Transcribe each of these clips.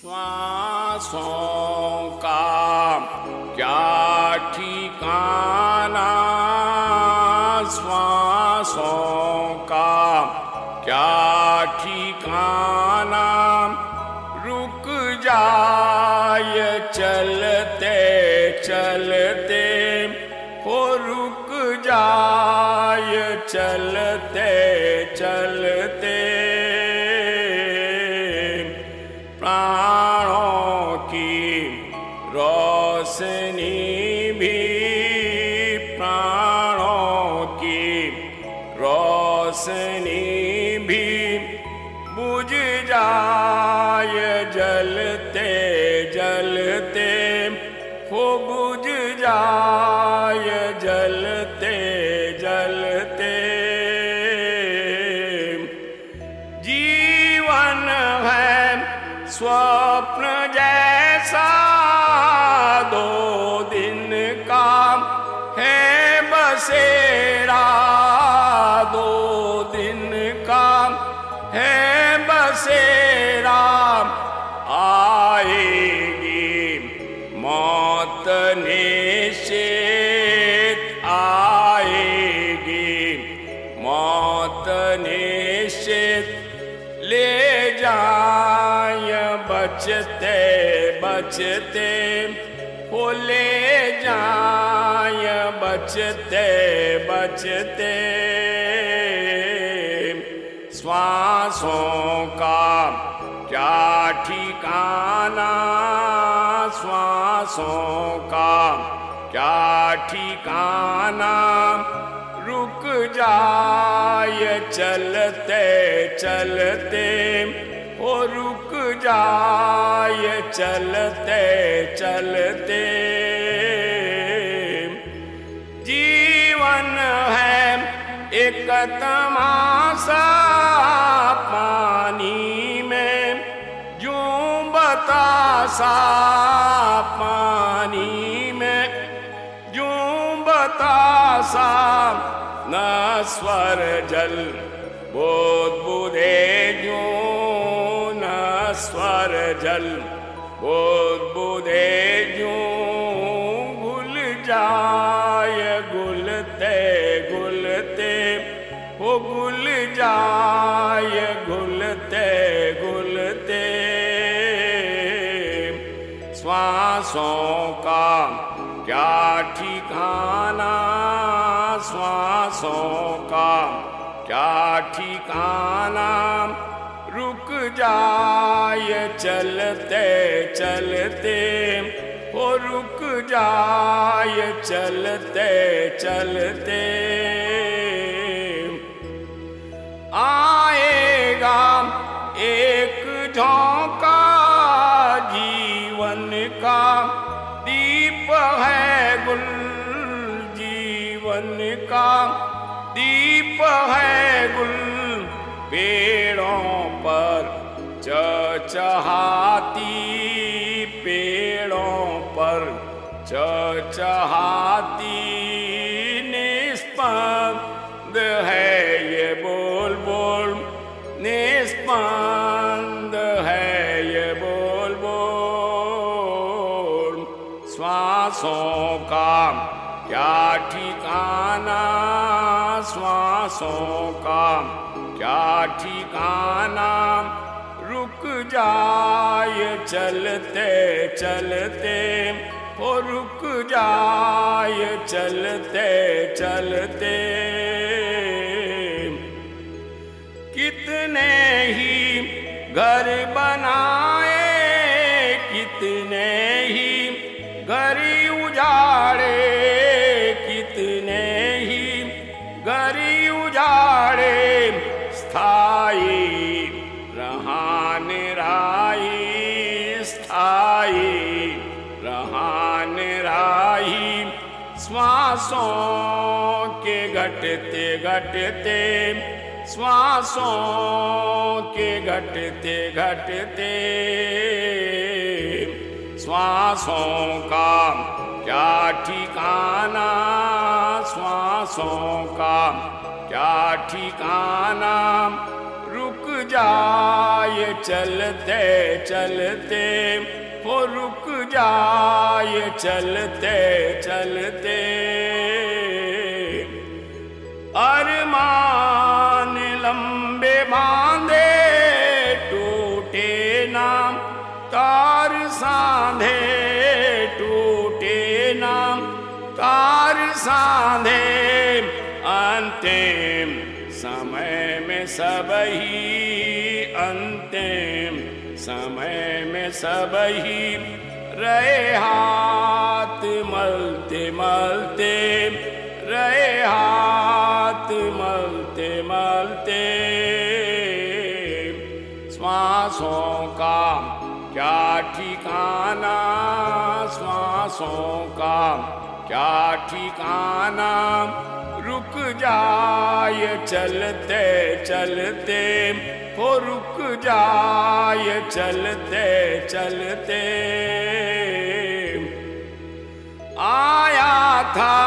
श्वासों का क्या ठिकाना? श्वासों का क्या ठिकाना? रुक जाए, चलते चलते। हो रुक जाए, चलते। स्वप्न जैसा बचते हो ले जाए, बचते बचते। श्वासों का क्या ठिकाना श्वासों का क्या ठिकाना? रुक जाए, चलते चलते ओ रुक जाए चलते चलते। जीवन है एक तमाशा पानी में जो बतासा पानी में जो बतासा न स्वर जल, बोध बुधे जल बोध बुधे जो घुल जाए गुलते गुलते हो गुल जाए गुलते गुलते। श्वासों का क्या ठिकाना श्वासों का क्या ठिकाना? रुक जाए, चलते चलते। हो रुक जाए, चलते चलते। आएगा एक झोंका जीवन का, दीप है गुल जीवन का। दीप है गुल पर चचहाती पेड़ों पर चचहाती निष्पंद है ये बोल बोल निष्पंद है ये बोल बोल। श्वासों का क्या ठिकाना, श्वासों का क्या ठिकाना रुक जाए चलते चलते। ओ रुक जाए चलते चलते। कितने ही घर बनाए स्थायी रहान राही, श्वासों के घटते घटते, श्वासों के घटते घटते। श्वासों का क्या ठिकाना, श्वासों का क्या ठिकाना जाए, चलते चलते। वो रुक जाए, चलते चलते। अरमान लंबे बांधे, टूटे नाम। तार साधे, टूटे नाम। तार साधे, अंतिम समय में सब ही अंतिम, समय में सब ही रहे हाथ मलते मलते, रहे हाथ मलते मलते। श्वासों का क्या ठिकाना, श्वासों का क्या ठिकाना रुक जाय चलते चलते, हो रुक जाय चलते चलते। आया था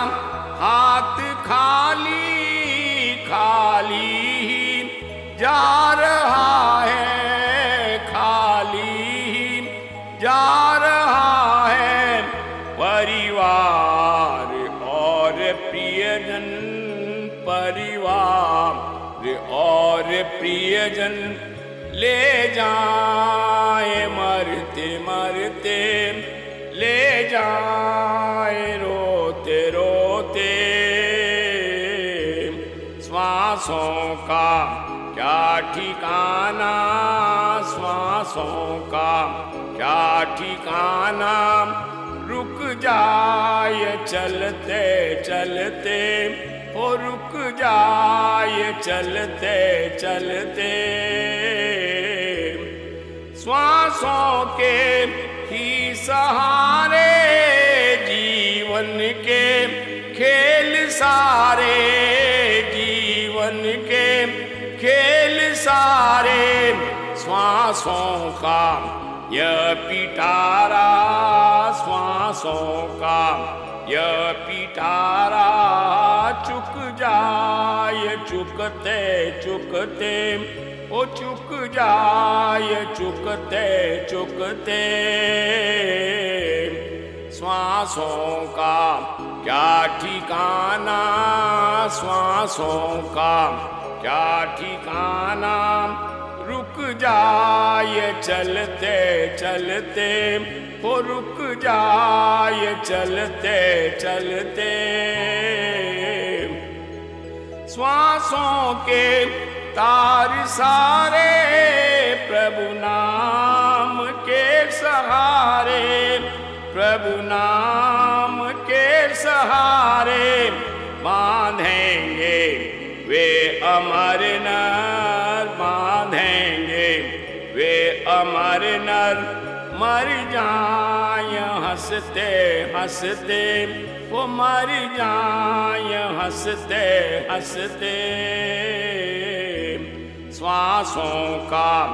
हाथ खाली प्रियजन ले जाए, मरते मरते, ले जाए, रोते रोते। श्वासों का क्या ठिकाना श्वासों का क्या ठिकाना? रुक जाए, चलते चलते ओ रुक जाए चलते चलते। श्वासों के ही सहारे, जीवन के खेल सारे, जीवन के खेल सारे। श्वासों का यह पिटारा श्वासों का यह पिटारा। जाए, चुकते चुकते। ओ, चुक जाए, चुकते चुकते। श्वासों का क्या ठिकाना श्वासों का क्या ठिकाना। रुक जाए, चलते चलते। हो रुक जाए, चलते चलते। श्वासों के तार सारे, प्रभु नाम के सहारे, प्रभु नाम के सहारे बांधेंगे। वे अमर नर बांधेंगे। वे अमर नर मर जाए हँसते हँसते वो मर जाए, हँसते हँसते। श्वासों का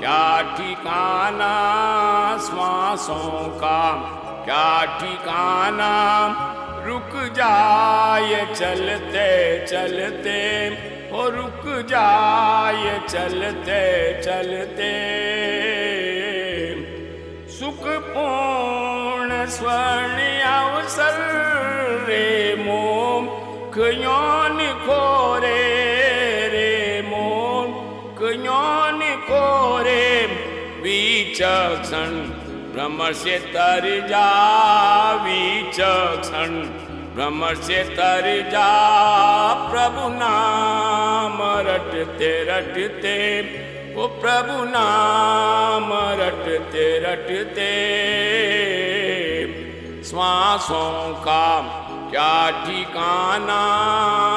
क्या ठिकाना, श्वासों का क्या ठिकाना? रुक जाए चलते चलते। ओ, रुक जाए चलते चलते। सुखपूर्ण स्वर्ण अवसर मोम कयोन खोरे रे मोम कयोन खोरे विचक्षण भ्रमर से तर जा विचक्षण भ्रमर से तर जा प्रभु नाम रटते रटते वो प्रभु नाम रटते रटते। श्वासों का क्या ठिकाना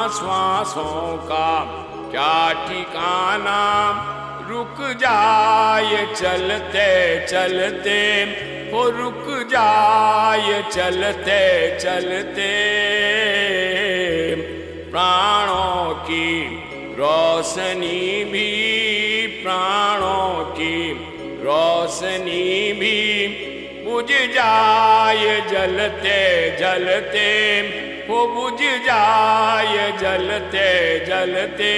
श्वासों का? क्या ठिकाना रुक जाए चलते चलते? हो रुक जाए चलते चलते। प्राणों की रोशनी भी, प्राणों की रोशनी भी बुझ जाए जलते जलते, वो बुझ जाए जलते जलते।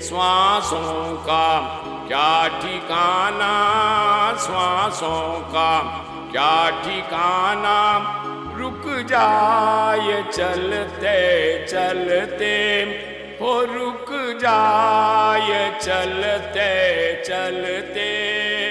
श्वासों का क्या ठिकाना, श्वासों का क्या ठिकाना? रुक जाए चलते चलते, हो रुक जाए चलते चलते।